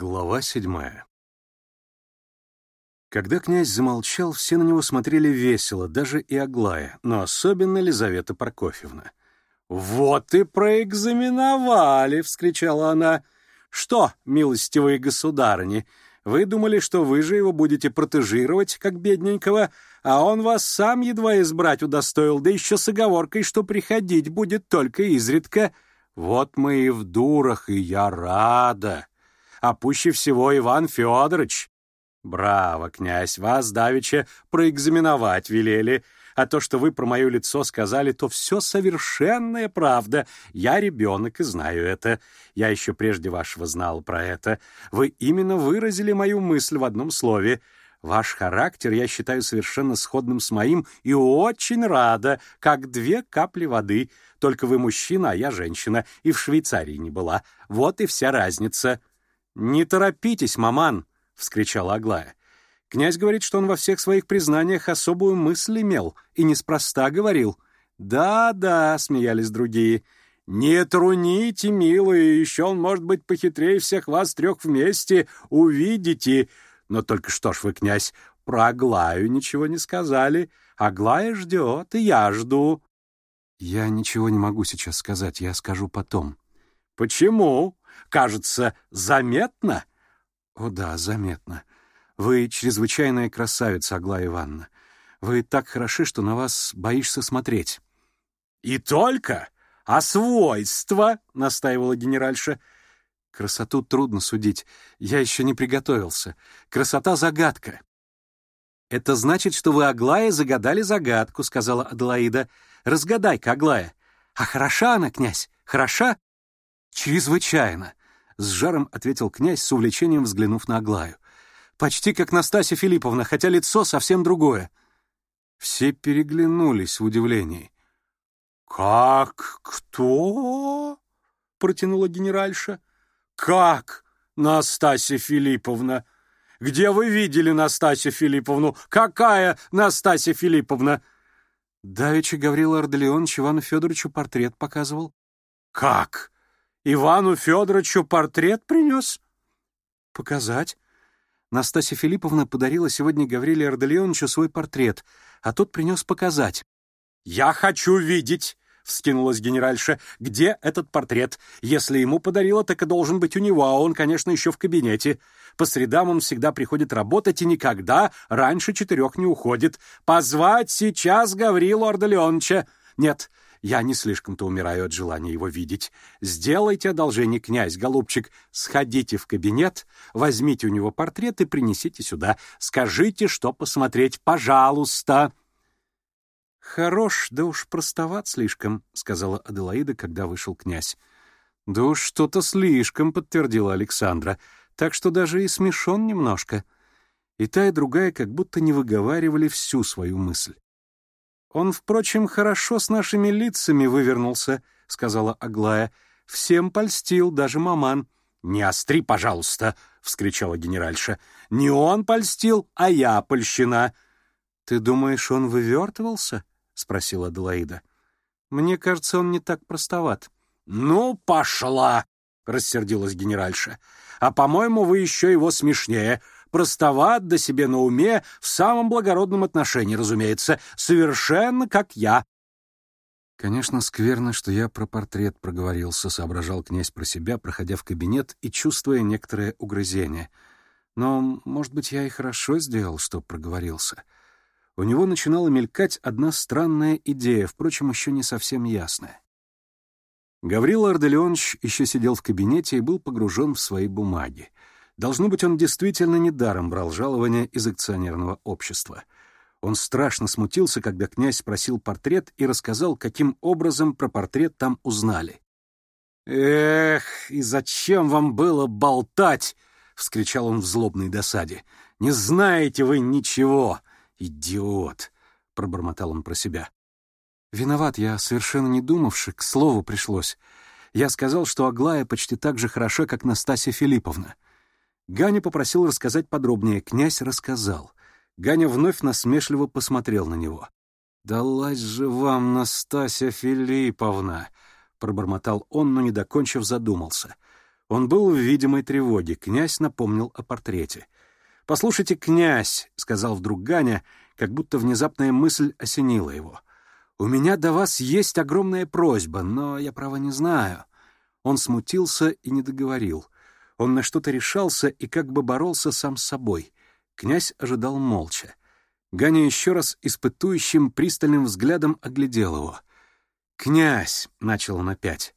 Глава седьмая. Когда князь замолчал, все на него смотрели весело, даже и Аглая, но особенно Лизавета Прокофьевна. «Вот и проэкзаменовали!» — вскричала она. «Что, милостивые государыни, вы думали, что вы же его будете протежировать, как бедненького, а он вас сам едва избрать удостоил, да еще с оговоркой, что приходить будет только изредка. Вот мы и в дурах, и я рада!» а пуще всего Иван Федорович». «Браво, князь, вас давеча проэкзаменовать велели. А то, что вы про мое лицо сказали, то все совершенная правда. Я ребенок и знаю это. Я еще прежде вашего знал про это. Вы именно выразили мою мысль в одном слове. Ваш характер я считаю совершенно сходным с моим и очень рада, как две капли воды. Только вы мужчина, а я женщина, и в Швейцарии не была. Вот и вся разница». «Не торопитесь, маман!» — вскричала Аглая. «Князь говорит, что он во всех своих признаниях особую мысль имел и неспроста говорил. Да-да!» — смеялись другие. «Не труните, милые, еще он, может быть, похитрее всех вас трех вместе, увидите!» «Но только что ж вы, князь, про Аглаю ничего не сказали. Аглая ждет, и я жду». «Я ничего не могу сейчас сказать, я скажу потом». «Почему?» Кажется, заметно?» «О да, заметно. Вы чрезвычайная красавица, Аглая Ивановна. Вы так хороши, что на вас боишься смотреть». «И только? А свойства?» — настаивала генеральша. «Красоту трудно судить. Я еще не приготовился. Красота — загадка». «Это значит, что вы, Аглая, загадали загадку», — сказала Аделаида. «Разгадай-ка, Аглая». «А хороша она, князь, хороша?» «Чрезвычайно!» — с жаром ответил князь, с увлечением взглянув на Аглаю. «Почти как Настасья Филипповна, хотя лицо совсем другое». Все переглянулись в удивлении. «Как кто?» — протянула генеральша. «Как Настасья Филипповна? Где вы видели Настасью Филипповну? Какая Настасья Филипповна?» Давеча Гаврила Ордолеонович Ивану Федоровичу портрет показывал. «Как?» Ивану Федоровичу портрет принес?» «Показать?» Настасья Филипповна подарила сегодня Гавриле Арделеоновичу свой портрет, а тот принес показать. «Я хочу видеть!» — вскинулась генеральша. «Где этот портрет? Если ему подарила, так и должен быть у него, а он, конечно, еще в кабинете. По средам он всегда приходит работать и никогда раньше четырех не уходит. Позвать сейчас Гаврилу Арделеоновича! Нет, я не слишком-то умираю от желания его видеть. Сделайте одолжение, князь, голубчик, сходите в кабинет, возьмите у него портрет и принесите сюда. Скажите, что посмотреть, пожалуйста». «Хорош, да уж простоват слишком», — сказала Аделаида, когда вышел князь. «Да уж что-то слишком», — подтвердила Александра, «так что даже и смешон немножко». И та, и другая как будто не выговаривали всю свою мысль. «Он, впрочем, хорошо с нашими лицами вывернулся», — сказала Аглая. «Всем польстил, даже маман». «Не остри, пожалуйста», — вскричала генеральша. «Не он польстил, а я польщина». «Ты думаешь, он вывертывался?» — спросила Аделаида. «Мне кажется, он не так простоват». «Ну, пошла!» — рассердилась генеральша. «А, по-моему, вы еще его смешнее простоват до себе на уме в самом благородном отношении, разумеется, совершенно как я». «Конечно, скверно, что я про портрет проговорился», — соображал князь про себя, проходя в кабинет и чувствуя некоторое угрызение. «Но, может быть, я и хорошо сделал, что проговорился». У него начинала мелькать одна странная идея, впрочем, еще не совсем ясная. Гаврил Арделеонович еще сидел в кабинете и был погружен в свои бумаги. Должно быть, он действительно недаром брал жалование из акционерного общества. Он страшно смутился, когда князь спросил портрет и рассказал, каким образом про портрет там узнали. «Эх, и зачем вам было болтать?» — вскричал он в злобной досаде. «Не знаете вы ничего, идиот!» — пробормотал он про себя. «Виноват я, совершенно не думавши, к слову пришлось. Я сказал, что Аглая почти так же хороша, как Настасья Филипповна. Ганя попросил рассказать подробнее. Князь рассказал. Ганя вновь насмешливо посмотрел на него. «Далась же вам, Настасья Филипповна!» — пробормотал он, но, не докончив, задумался. Он был в видимой тревоге. Князь напомнил о портрете. «Послушайте, князь!» — сказал вдруг Ганя, как будто внезапная мысль осенила его. «У меня до вас есть огромная просьба, но я, право, не знаю». Он смутился и не договорил — он на что-то решался и как бы боролся сам с собой. Князь ожидал молча. Ганя еще раз испытующим пристальным взглядом оглядел его. «Князь!» — начал он опять.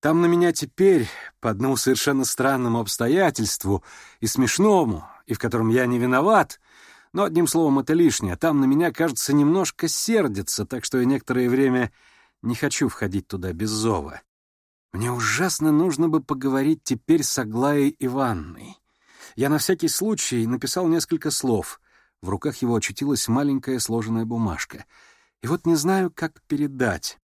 «Там на меня теперь, по одному совершенно странному обстоятельству и смешному, и в котором я не виноват, но, одним словом, это лишнее, там на меня, кажется, немножко сердится, так что я некоторое время не хочу входить туда без зова. Мне ужасно нужно бы поговорить теперь с Аглаей Ивановной. Я на всякий случай написал несколько слов. В руках его очутилась маленькая сложенная бумажка. И вот не знаю, как передать.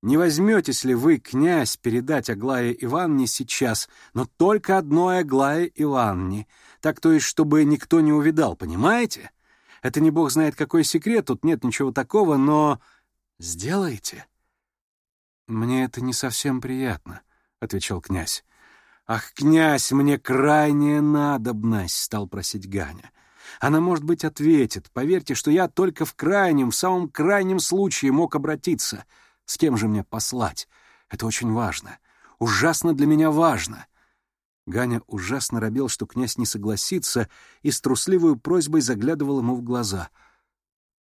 Не возьметесь ли вы, князь, передать Аглае Ивановне сейчас, но только одной Аглае Ивановне, так то есть, чтобы никто не увидал, понимаете? Это не бог знает какой секрет, тут нет ничего такого, но... Сделайте. «Мне это не совсем приятно», — отвечал князь. «Ах, князь, мне крайняя надобность!» — стал просить Ганя. «Она, может быть, ответит. Поверьте, что я только в крайнем, в самом крайнем случае мог обратиться. С кем же мне послать? Это очень важно. Ужасно для меня важно!» Ганя ужасно робел, что князь не согласится, и с трусливой просьбой заглядывал ему в глаза.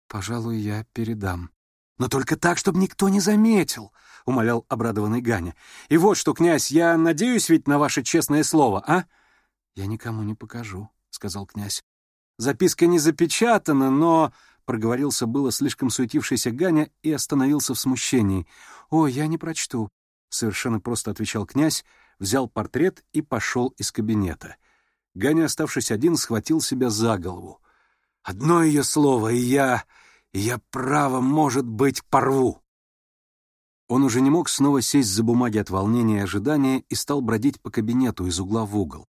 «Пожалуй, я передам», «Но только так, чтобы никто не заметил», — умолял обрадованный Ганя. «И вот что, князь, я надеюсь ведь на ваше честное слово, а?» «Я никому не покажу», — сказал князь. «Записка не запечатана, но...» — проговорился было слишком суетившийся Ганя и остановился в смущении. «О, я не прочту», — совершенно просто отвечал князь, взял портрет и пошел из кабинета. Ганя, оставшись один, схватил себя за голову. «Одно ее слово, и я...» Я, право, может быть, порву!» Он уже не мог снова сесть за бумаги от волнения и ожидания и стал бродить по кабинету из угла в угол.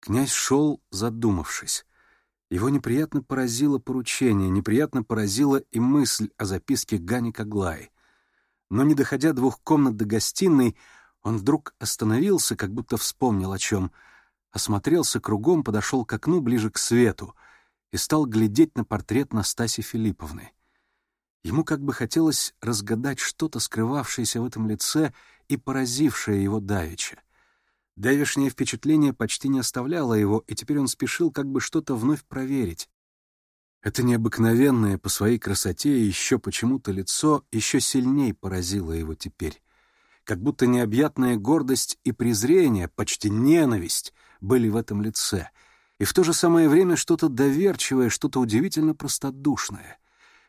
Князь шел, задумавшись. Его неприятно поразило поручение, неприятно поразила и мысль о записке Гани Каглаи. Но не доходя двух комнат до гостиной, он вдруг остановился, как будто вспомнил о чем, осмотрелся кругом, подошел к окну ближе к свету — и стал глядеть на портрет Настаси Филипповны. Ему как бы хотелось разгадать что-то, скрывавшееся в этом лице и поразившее его давеча. Давешнее впечатление почти не оставляло его, и теперь он спешил как бы что-то вновь проверить. Это необыкновенное по своей красоте и еще почему-то лицо еще сильней поразило его теперь. Как будто необъятная гордость и презрение, почти ненависть, были в этом лице — и в то же самое время что-то доверчивое, что-то удивительно простодушное.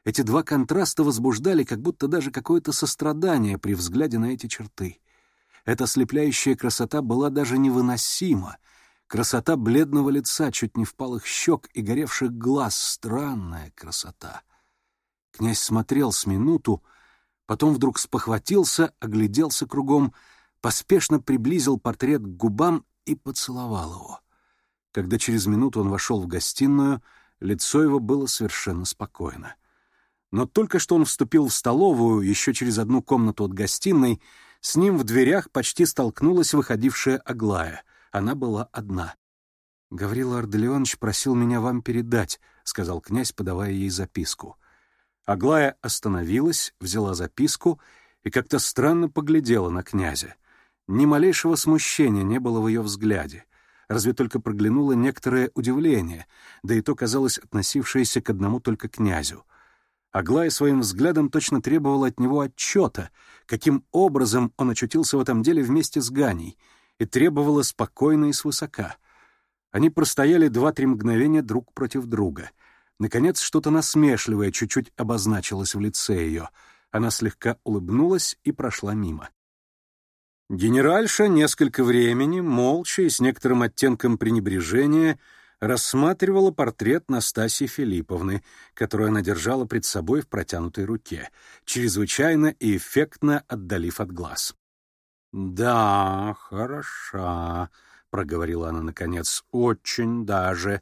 Эти два контраста возбуждали как будто даже какое-то сострадание при взгляде на эти черты. Эта слепляющая красота была даже невыносима. Красота бледного лица, чуть не впалых щек и горевших глаз — странная красота. Князь смотрел с минуту, потом вдруг спохватился, огляделся кругом, поспешно приблизил портрет к губам и поцеловал его. — когда через минуту он вошел в гостиную, лицо его было совершенно спокойно. Но только что он вступил в столовую, еще через одну комнату от гостиной, с ним в дверях почти столкнулась выходившая Аглая. Она была одна. «Гаврила Арделеонович просил меня вам передать», — сказал князь, подавая ей записку. Аглая остановилась, взяла записку и как-то странно поглядела на князя. Ни малейшего смущения не было в ее взгляде — разве только проглянуло некоторое удивление, да и то казалось относившееся к одному только князю. Аглая своим взглядом точно требовала от него отчета, каким образом он очутился в этом деле вместе с Ганей, и требовала спокойно и свысока. Они простояли два-три мгновения друг против друга. Наконец, что-то насмешливое чуть-чуть обозначилось в лице ее. Она слегка улыбнулась и прошла мимо. Генеральша несколько времени, молча и с некоторым оттенком пренебрежения, рассматривала портрет Настасьи Филипповны, которую она держала пред собой в протянутой руке, чрезвычайно и эффектно отдалив от глаз. «Да, хороша», — проговорила она наконец, — «очень даже.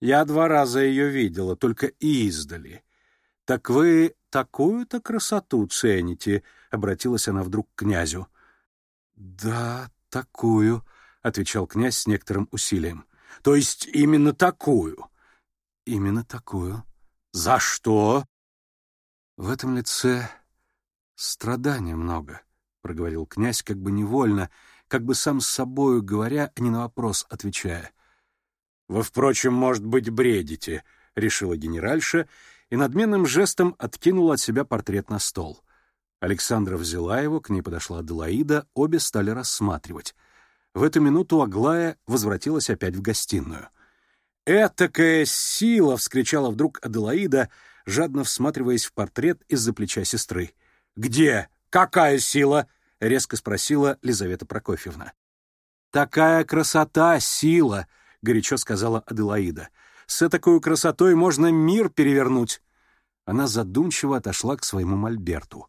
Я два раза ее видела, только издали. Так вы такую-то красоту цените», — обратилась она вдруг к князю. Да, такую, отвечал князь с некоторым усилием. То есть именно такую. Именно такую. За что? В этом лице страдания много, проговорил князь как бы невольно, как бы сам с собою говоря, а не на вопрос отвечая. Вы, впрочем, может быть, бредите, решила генеральша и надменным жестом откинула от себя портрет на стол. — Александра взяла его, к ней подошла Аделаида, обе стали рассматривать. В эту минуту Аглая возвратилась опять в гостиную. «Этакая сила!» — вскричала вдруг Аделаида, жадно всматриваясь в портрет из-за плеча сестры. «Где? Какая сила?» — резко спросила Лизавета Прокофьевна. «Такая красота, сила!» — горячо сказала Аделаида. «С такой красотой можно мир перевернуть!» Она задумчиво отошла к своему мольберту.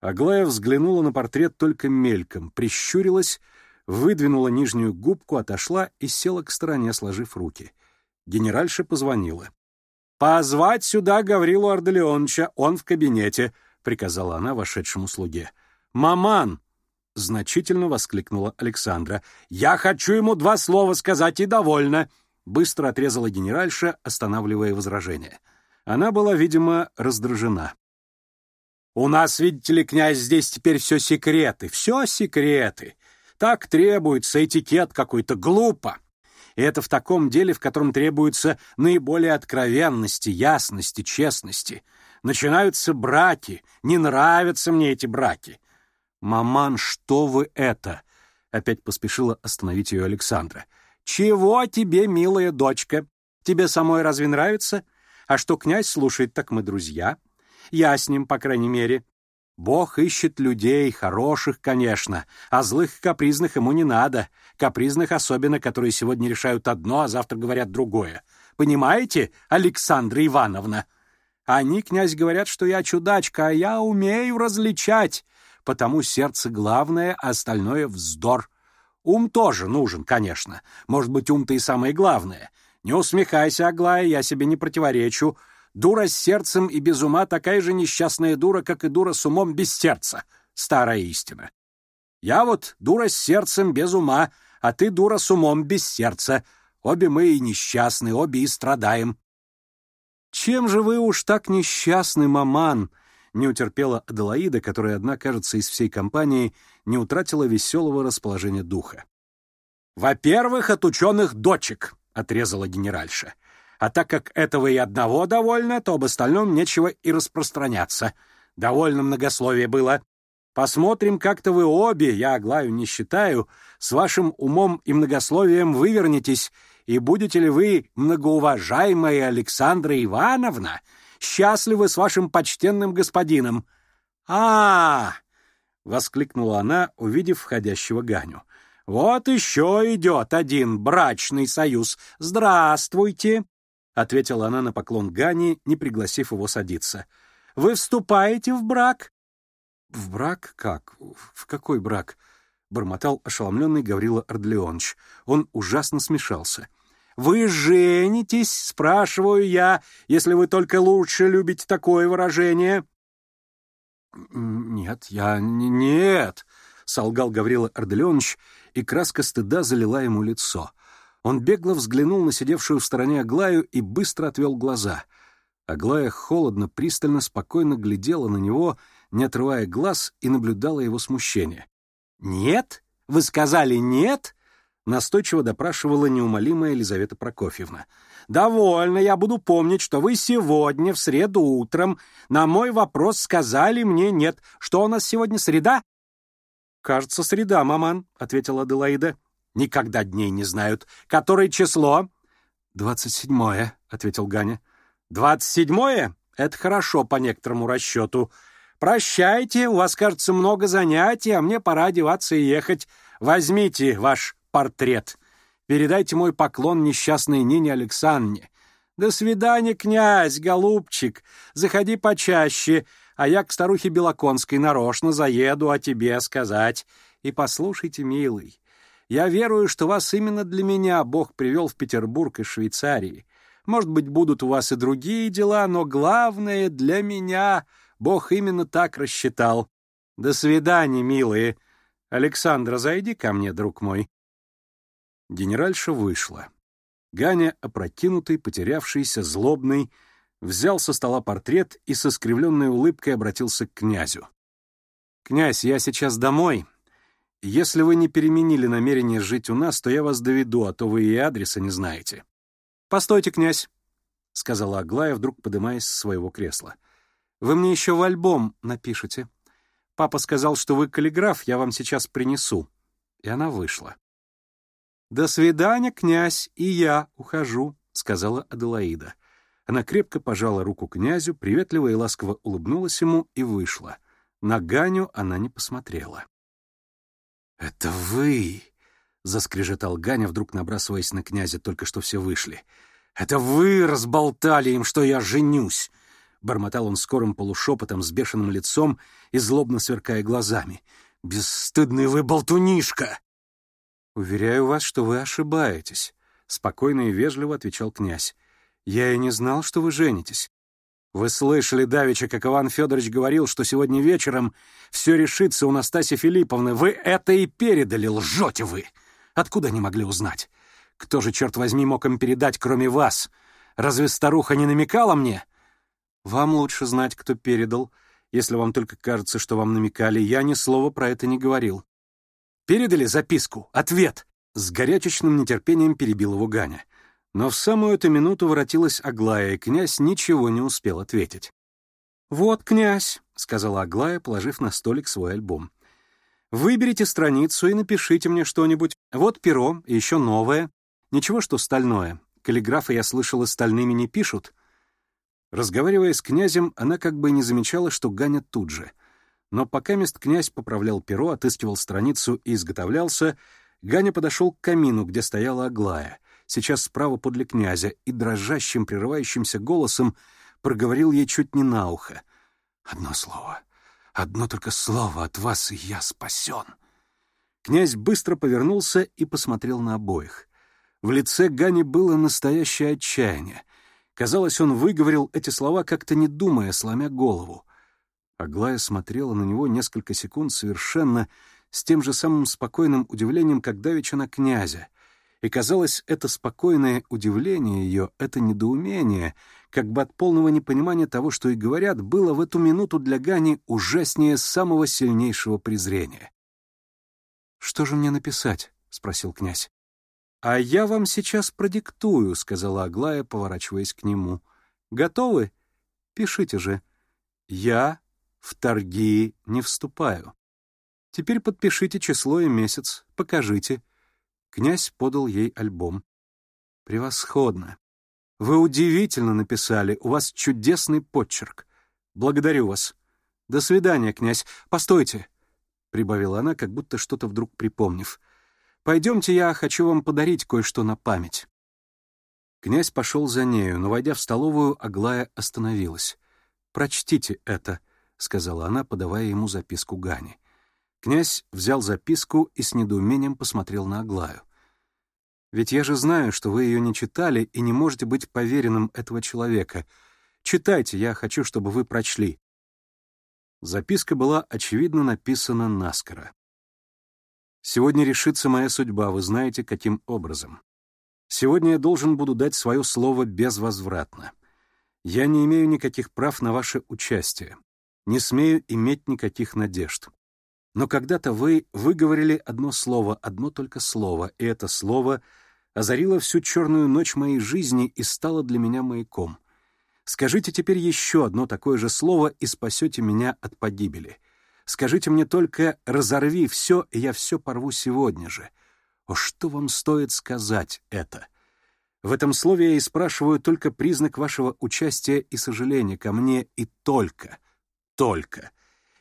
Аглая взглянула на портрет только мельком, прищурилась, выдвинула нижнюю губку, отошла и села к стороне, сложив руки. Генеральша позвонила. «Позвать сюда Гаврилу Арделеоновича, он в кабинете», — приказала она вошедшему слуге. «Маман!» — значительно воскликнула Александра. «Я хочу ему два слова сказать и довольно!» — быстро отрезала генеральша, останавливая возражение. Она была, видимо, раздражена. У нас, видите ли, князь, здесь теперь все секреты, все секреты. Так требуется этикет какой-то, глупо. И это в таком деле, в котором требуется наиболее откровенности, ясности, честности. Начинаются браки. Не нравятся мне эти браки. «Маман, что вы это?» Опять поспешила остановить ее Александра. «Чего тебе, милая дочка? Тебе самой разве нравится? А что князь слушает, так мы друзья. Я с ним, по крайней мере. Бог ищет людей, хороших, конечно, а злых капризных ему не надо, капризных особенно, которые сегодня решают одно, а завтра говорят другое. Понимаете, Александра Ивановна? Они, князь, говорят, что я чудачка, а я умею различать, потому сердце главное, а остальное — вздор. Ум тоже нужен, конечно. Может быть, ум-то и самое главное. Не усмехайся, Аглая, я себе не противоречу дура с сердцем и без ума такая же несчастная дура, как и дура с умом без сердца. Старая истина. Я вот дура с сердцем без ума, а ты дура с умом без сердца. Обе мы и несчастны, обе и страдаем. «Чем же вы уж так несчастны, маман?» не утерпела Аделаида, которая, одна, кажется, из всей компании не утратила веселого расположения духа. «Во-первых, от ученых дочек», — отрезала генеральша. А так как этого и одного довольно, то об остальном нечего и распространяться. Довольно многословие было. Посмотрим, как-то вы обе, я оглаю не считаю, с вашим умом и многословием вывернетесь, и будете ли вы, многоуважаемая Александра Ивановна, счастливы с вашим почтенным господином. -а воскликнула она, увидев входящего Ганю. «Вот еще идет один брачный союз. Здравствуйте!» ответила она на поклон Гани, не пригласив его садиться. Вы вступаете в брак? В брак как? В какой брак? бормотал ошеломленный Гаврила Ордлеонович. Он ужасно смешался. «Вы женитесь?» — спрашиваю я, если вы только лучше любите такое выражение. «Нет, я... нет!» — солгал Гаврила Орделенович, и краска стыда залила ему лицо. Он бегло взглянул на сидевшую в стороне Аглаю и быстро отвел глаза. Аглая холодно, пристально, спокойно глядела на него, не отрывая глаз, и наблюдала его смущение. «Нет? Вы сказали нет?» Настойчиво допрашивала неумолимая Елизавета Прокофьевна. «Довольно, я буду помнить, что вы сегодня, в среду утром, на мой вопрос сказали мне нет. Что у нас сегодня, среда?» «Кажется, среда, маман», — ответила Аделаида никогда дней не знают. Которое число?» «Двадцать седьмое», — ответил Ганя. «Двадцать седьмое? Это хорошо по некоторому расчету. Прощайте, у вас, кажется, много занятий, а мне пора одеваться и ехать. Возьмите ваш портрет. Передайте мой поклон несчастной Нине Александре. До свидания, князь, голубчик. Заходи почаще, а я к старухе Белоконской нарочно заеду о тебе сказать. И послушайте, милый, я верую, что вас именно для меня Бог привел в Петербург и Швейцарии. Может быть, будут у вас и другие дела, но главное для меня Бог именно так рассчитал. До свидания, милые. Александра, зайди ко мне, друг мой. Генеральша вышла. Ганя, опрокинутый, потерявшийся, злобный, взял со стола портрет и со скривленной улыбкой обратился к князю. «Князь, я сейчас домой. Если вы не переменили намерение жить у нас, то я вас доведу, а то вы и адреса не знаете». «Постойте, князь», — сказала Аглая, вдруг поднимаясь с своего кресла. «Вы мне еще в альбом напишите. Папа сказал, что вы каллиграф, я вам сейчас принесу». И она вышла. «До свидания, князь, и я ухожу», — сказала Аделаида. Она крепко пожала руку князю, приветливо и ласково улыбнулась ему и вышла. На Ганю она не посмотрела. «Это вы!» — заскрежетал Ганя, вдруг набрасываясь на князя, только что все вышли. «Это вы разболтали им, что я женюсь!» Бормотал он скорым полушепотом, с бешеным лицом и злобно сверкая глазами. «Бесстыдный вы болтунишка!» «Уверяю вас, что вы ошибаетесь», — спокойно и вежливо отвечал князь. «Я и не знал, что вы женитесь. «Вы слышали, Давича, как Иван Федорович говорил, что сегодня вечером все решится у Настаси Филипповны. Вы это и передали, лжете вы! Откуда они могли узнать? Кто же, черт возьми, мог им передать, кроме вас? Разве старуха не намекала мне?» «Вам лучше знать, кто передал, если вам только кажется, что вам намекали. Я ни слова про это не говорил». «Передали записку? Ответ!» С горячечным нетерпением перебил его Ганя. Но в самую эту минуту воротилась Аглая, и князь ничего не успел ответить. «Вот, князь», — сказала Аглая, положив на столик свой альбом. «Выберите страницу и напишите мне что-нибудь. Вот перо, и еще новое. Ничего, что стальное. Каллиграфы, я слышала, стальными не пишут». Разговаривая с князем, она как бы не замечала, что Ганя тут же. Но пока мест князь поправлял перо, отыскивал страницу и изготовлялся, Ганя подошел к камину, где стояла Аглая — сейчас справа подле князя, и дрожащим, прерывающимся голосом проговорил ей чуть не на ухо. «Одно слово, одно только слово от вас, и я спасен!» Князь быстро повернулся и посмотрел на обоих. В лице Гани было настоящее отчаяние. Казалось, он выговорил эти слова, как-то не думая, сломя голову. Аглая смотрела на него несколько секунд совершенно с тем же самым спокойным удивлением, как давеча на князя — и казалось, это спокойное удивление ее, это недоумение, как бы от полного непонимания того, что и говорят, было в эту минуту для Гани ужаснее самого сильнейшего презрения. «Что же мне написать?» — спросил князь. «А я вам сейчас продиктую», — сказала Аглая, поворачиваясь к нему. «Готовы? Пишите же. Я в торги не вступаю. Теперь подпишите число и месяц, покажите» Князь подал ей альбом. «Превосходно! Вы удивительно написали, у вас чудесный подчерк. Благодарю вас. До свидания, князь. Постойте!» — прибавила она, как будто что-то вдруг припомнив. «Пойдемте, я хочу вам подарить кое-что на память». Князь пошел за нею, но, войдя в столовую, Аглая остановилась. «Прочтите это», — сказала она, подавая ему записку Гани. Князь взял записку и с недоумением посмотрел на Аглаю. «Ведь я же знаю, что вы ее не читали и не можете быть поверенным этого человека. Читайте, я хочу, чтобы вы прочли». Записка была, очевидно, написана наскоро. «Сегодня решится моя судьба, вы знаете, каким образом. Сегодня я должен буду дать свое слово безвозвратно. Я не имею никаких прав на ваше участие, не смею иметь никаких надежд. Но когда-то вы выговорили одно слово, одно только слово, и это слово озарило всю черную ночь моей жизни и стало для меня маяком. Скажите теперь еще одно такое же слово и спасете меня от погибели. Скажите мне только «разорви все, и я все порву сегодня же». О, что вам стоит сказать это? В этом слове я и спрашиваю только признак вашего участия и сожаления ко мне и только, только,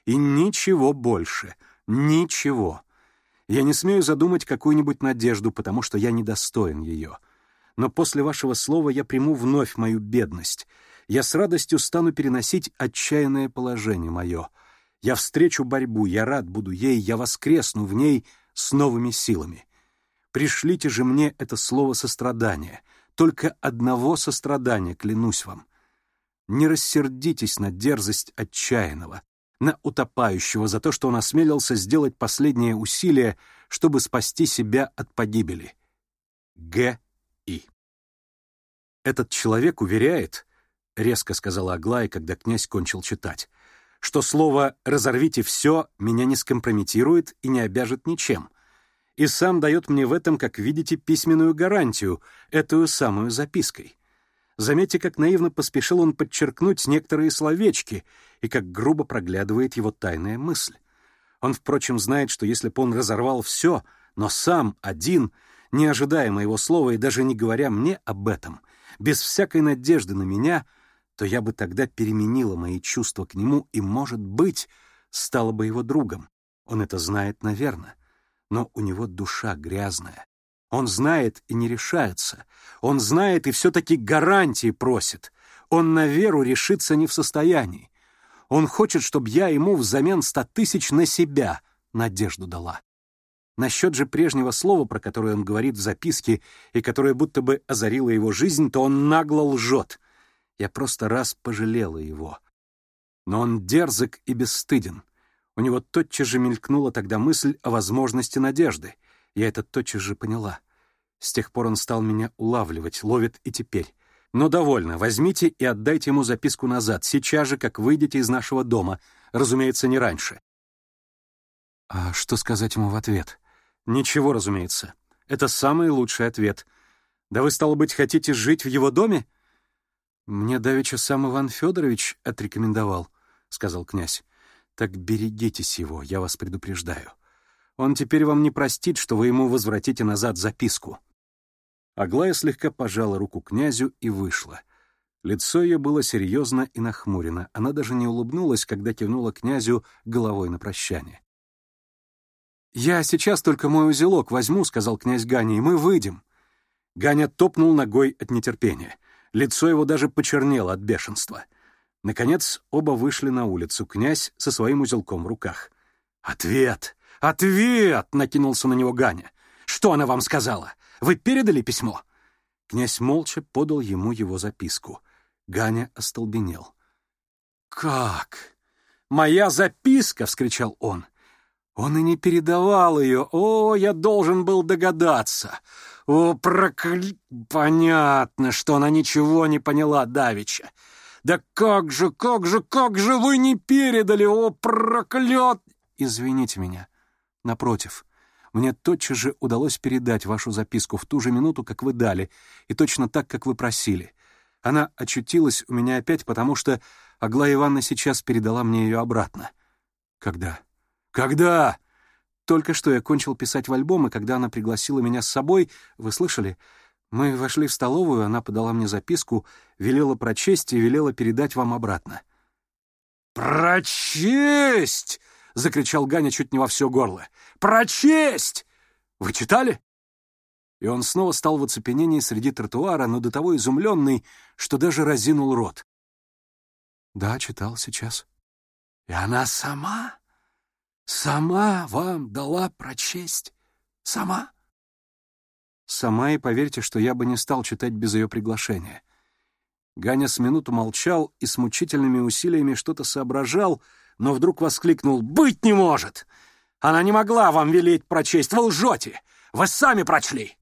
и ничего больше — Ничего. Я не смею задумать какую-нибудь надежду, потому что я недостоин ее. Но после вашего слова я приму вновь мою бедность. Я с радостью стану переносить отчаянное положение мое. Я встречу борьбу, я рад буду ей, я воскресну в ней с новыми силами. Пришлите же мне это слово сострадания. Только одного сострадания, клянусь вам. Не рассердитесь на дерзость отчаянного, на утопающего за то, что он осмелился сделать последнее усилие, чтобы спасти себя от погибели. Г. И. «Этот человек уверяет, — резко сказала Аглая, когда князь кончил читать, — что слово «разорвите все» меня не скомпрометирует и не обяжет ничем. И сам дает мне в этом, как видите, письменную гарантию, эту самую запиской. Заметьте, как наивно поспешил он подчеркнуть некоторые словечки и как грубо проглядывает его тайная мысль. Он, впрочем, знает, что если бы он разорвал все, но сам, один, не ожидая моего слова и даже не говоря мне об этом, без всякой надежды на меня, то я бы тогда переменила мои чувства к нему и, может быть, стала бы его другом. Он это знает, наверное, но у него душа грязная, он знает и не решается. Он знает и все-таки гарантии просит. Он на веру решиться не в состоянии. Он хочет, чтобы я ему взамен ста тысяч на себя надежду дала. Насчет же прежнего слова, про которое он говорит в записке и которое будто бы озарило его жизнь, то он нагло лжет. Я просто раз пожалела его. Но он дерзок и бесстыден. У него тотчас же мелькнула тогда мысль о возможности надежды — я это тотчас же поняла. С тех пор он стал меня улавливать, ловит и теперь. Но довольно. Возьмите и отдайте ему записку назад, сейчас же, как выйдете из нашего дома. Разумеется, не раньше. А что сказать ему в ответ? Ничего, разумеется. Это самый лучший ответ. Да вы, стало быть, хотите жить в его доме? Мне давеча сам Иван Федорович отрекомендовал, — сказал князь. Так берегитесь его, я вас предупреждаю. Он теперь вам не простит, что вы ему возвратите назад записку». Аглая слегка пожала руку князю и вышла. Лицо ее было серьезно и нахмурено. Она даже не улыбнулась, когда кивнула князю головой на прощание. «Я сейчас только мой узелок возьму», — сказал князь Ганя, — «и мы выйдем». Ганя топнул ногой от нетерпения. Лицо его даже почернело от бешенства. Наконец, оба вышли на улицу, князь со своим узелком в руках. «Ответ!» А «Ответ!» — накинулся на него Ганя. «Что она вам сказала? Вы передали письмо?» Князь молча подал ему его записку. Ганя остолбенел. «Как? Моя записка!» — вскричал он. «Он и не передавал ее. О, я должен был догадаться. О, прокли... Понятно, что она ничего не поняла Давича. Да как же, как же, как же вы не передали, о, проклят...» «Извините меня», Напротив, мне тотчас же удалось передать вашу записку в ту же минуту, как вы дали, и точно так, как вы просили. Она очутилась у меня опять, потому что Аглая Ивановна сейчас передала мне ее обратно. Когда? Когда? Только что я кончил писать в альбом, и когда она пригласила меня с собой, вы слышали? Мы вошли в столовую, она подала мне записку, велела прочесть и велела передать вам обратно. «Прочесть!» закричал Ганя чуть не во все горло. «Прочесть!» «Вы читали?» И он снова стал в оцепенении среди тротуара, но до того изумленный, что даже разинул рот. «Да, читал сейчас». «И она сама? Сама вам дала прочесть? Сама?» «Сама, и поверьте, что я бы не стал читать без ее приглашения». Ганя с минуту молчал и с мучительными усилиями что-то соображал, но вдруг воскликнул «Быть не может! Она не могла вам велеть прочесть, вы лжете! Вы сами прочли!»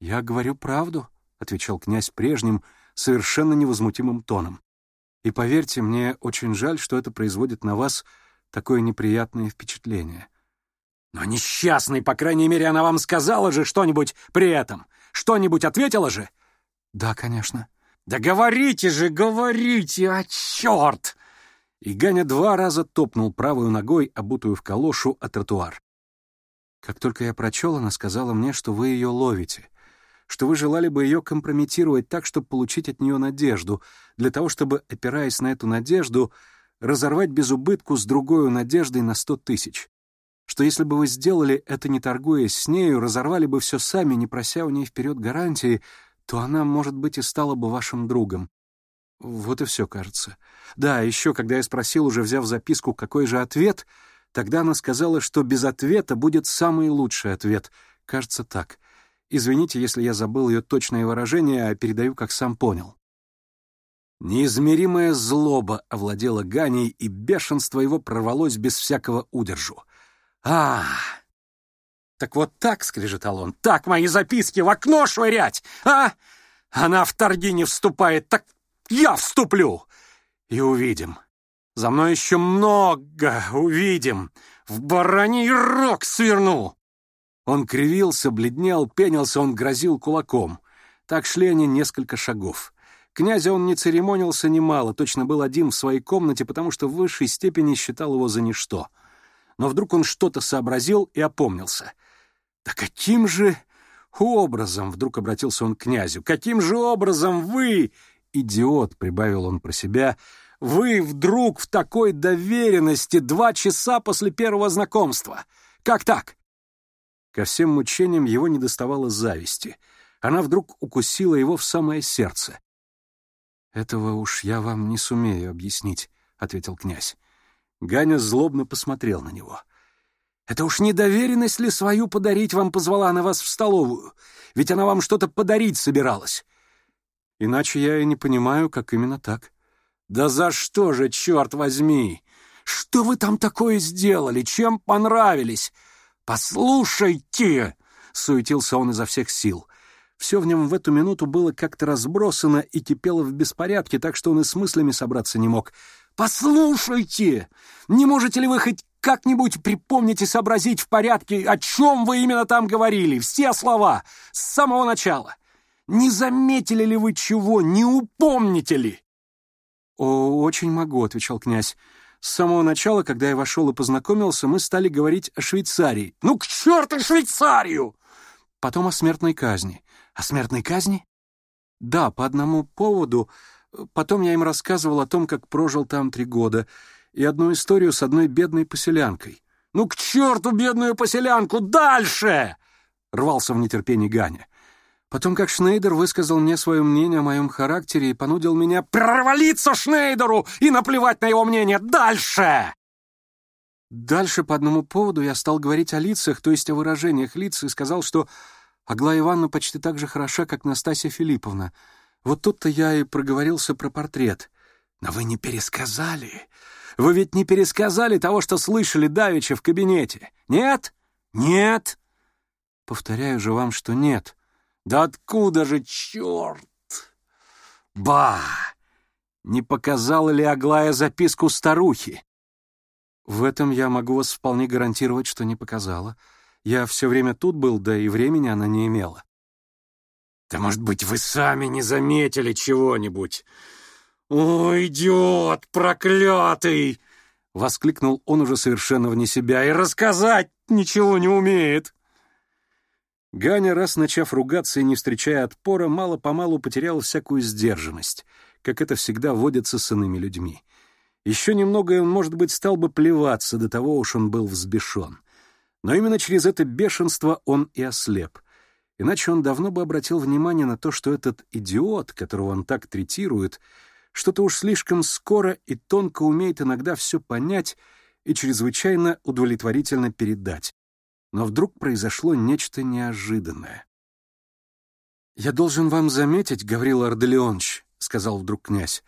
«Я говорю правду», — отвечал князь прежним, совершенно невозмутимым тоном. «И поверьте, мне очень жаль, что это производит на вас такое неприятное впечатление». «Но несчастный, по крайней мере, она вам сказала же что-нибудь при этом! Что-нибудь ответила же?» «Да, конечно». «Да говорите же, говорите! А черт!» и Ганя два раза топнул правую ногой, обутую в калошу, о тротуар. Как только я прочел, она сказала мне, что вы ее ловите, что вы желали бы ее компрометировать так, чтобы получить от нее надежду, для того, чтобы, опираясь на эту надежду, разорвать без убытку с другой надеждой на сто тысяч, что если бы вы сделали это, не торгуясь с нею, разорвали бы все сами, не прося у ней вперед гарантии, то она, может быть, и стала бы вашим другом. Вот и все, кажется. Да, еще, когда я спросил, уже взяв записку, какой же ответ, тогда она сказала, что без ответа будет самый лучший ответ. Кажется, так. Извините, если я забыл ее точное выражение, а передаю, как сам понял. Неизмеримая злоба овладела Ганей, и бешенство его прорвалось без всякого удержу. а Так вот так, — скрежетал он, — так мои записки в окно швырять, а? Она в торги не вступает, так я вступлю! И увидим. За мной еще много увидим. В бараний рог свернул. Он кривился, бледнел, пенился, он грозил кулаком. Так шли они несколько шагов. Князя он не церемонился немало, точно был один в своей комнате, потому что в высшей степени считал его за ничто. Но вдруг он что-то сообразил и опомнился. «Да каким же образом?» — вдруг обратился он к князю. «Каким же образом вы идиот», — прибавил он про себя, — «вы вдруг в такой доверенности два часа после первого знакомства. Как так?» Ко всем мучениям его недоставало зависти. Она вдруг укусила его в самое сердце. «Этого уж я вам не сумею объяснить», — ответил князь. Ганя злобно посмотрел на него. «Это уж недоверенность ли свою подарить вам позвала на вас в столовую? Ведь она вам что-то подарить собиралась. Иначе я и не понимаю, как именно так. Да за что же, черт возьми! Что вы там такое сделали? Чем понравились? Послушайте! Суетился он изо всех сил. Все в нем в эту минуту было как-то разбросано и кипело в беспорядке, так что он и с мыслями собраться не мог. «Послушайте! Не можете ли вы хоть как-нибудь припомнить и сообразить в порядке, о чем вы именно там говорили? Все слова! С самого начала!» Не заметили ли вы чего? Не упомните ли?» «О, очень могу», — отвечал князь. «С самого начала, когда я вошел и познакомился, мы стали говорить о Швейцарии». «Ну, к черту Швейцарию!» Потом о смертной казни. «О смертной казни?» «Да, по одному поводу. Потом я им рассказывал о том, как прожил там три года, и одну историю с одной бедной поселянкой». «Ну, к черту бедную поселянку! Дальше!» — рвался в нетерпении Ганя. Потом, как Шнейдер высказал мне свое мнение о моем характере и понудил меня прорвалиться Шнейдеру и наплевать на его мнение. Дальше! Дальше по одному поводу я стал говорить о лицах, то есть о выражениях лиц, и сказал, что Аглая Ивановна почти так же хороша, как Настасья Филипповна. Вот тут-то я и проговорился про портрет. Но вы не пересказали. Вы ведь не пересказали того, что слышали давеча в кабинете. Нет? Нет? Повторяю же вам, что нет. — да откуда же, черт! Ба! Не показала ли Аглая записку старухи? В этом я могу вас вполне гарантировать, что не показала. Я все время тут был, да и времени она не имела. Да, может быть, вы сами не заметили чего-нибудь. Ой, идиот, проклятый!» — воскликнул он уже совершенно вне себя. «И рассказать ничего не умеет!» Ганя, раз начав ругаться и не встречая отпора, мало-помалу потерял всякую сдержанность, как это всегда водится с иными людьми. Еще немного он, может быть, стал бы плеваться, до того уж он был взбешен. Но именно через это бешенство он и ослеп. Иначе он давно бы обратил внимание на то, что этот идиот, которого он так третирует, что-то уж слишком скоро и тонко умеет иногда все понять и чрезвычайно удовлетворительно передать, но вдруг произошло нечто неожиданное. «Я должен вам заметить, Гаврил Арделеонович», — сказал вдруг князь,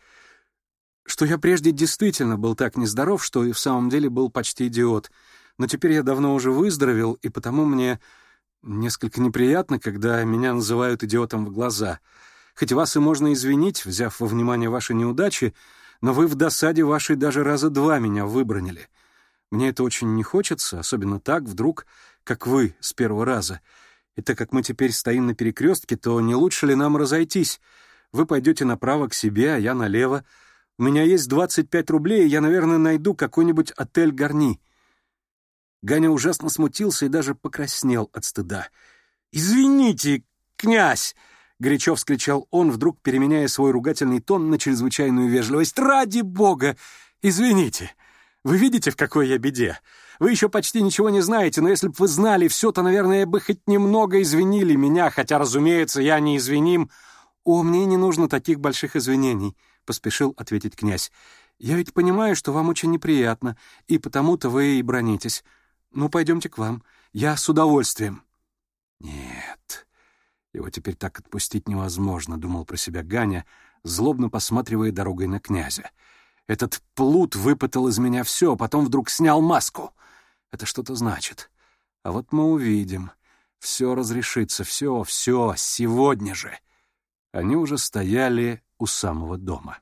«что я прежде действительно был так нездоров, что и в самом деле был почти идиот, но теперь я давно уже выздоровел, и потому мне несколько неприятно, когда меня называют идиотом в глаза. Хоть вас и можно извинить, взяв во внимание ваши неудачи, но вы в досаде вашей даже раза два меня выбронили. Мне это очень не хочется, особенно так, вдруг, как вы с первого раза. И так как мы теперь стоим на перекрестке, то не лучше ли нам разойтись? Вы пойдете направо к себе, а я налево. У меня есть 25 рублей, и я, наверное, найду какой-нибудь отель Гарни». Ганя ужасно смутился и даже покраснел от стыда. «Извините, князь!» — горячо вскричал он, вдруг переменяя свой ругательный тон на чрезвычайную вежливость. «Ради бога! Извините! Вы видите, в какой я беде? Вы еще почти ничего не знаете, но если б вы знали все, то, наверное, бы хоть немного извинили меня, хотя, разумеется, я не извиним. О, мне не нужно таких больших извинений, — поспешил ответить князь. Я ведь понимаю, что вам очень неприятно, и потому-то вы и бронитесь. Ну, пойдемте к вам. Я с удовольствием. Нет, его теперь так отпустить невозможно, — думал про себя Ганя, злобно посматривая дорогой на князя. Этот плут выпытал из меня все, а потом вдруг снял маску — это что-то значит. А вот мы увидим. Все разрешится, все, все, сегодня же. Они уже стояли у самого дома.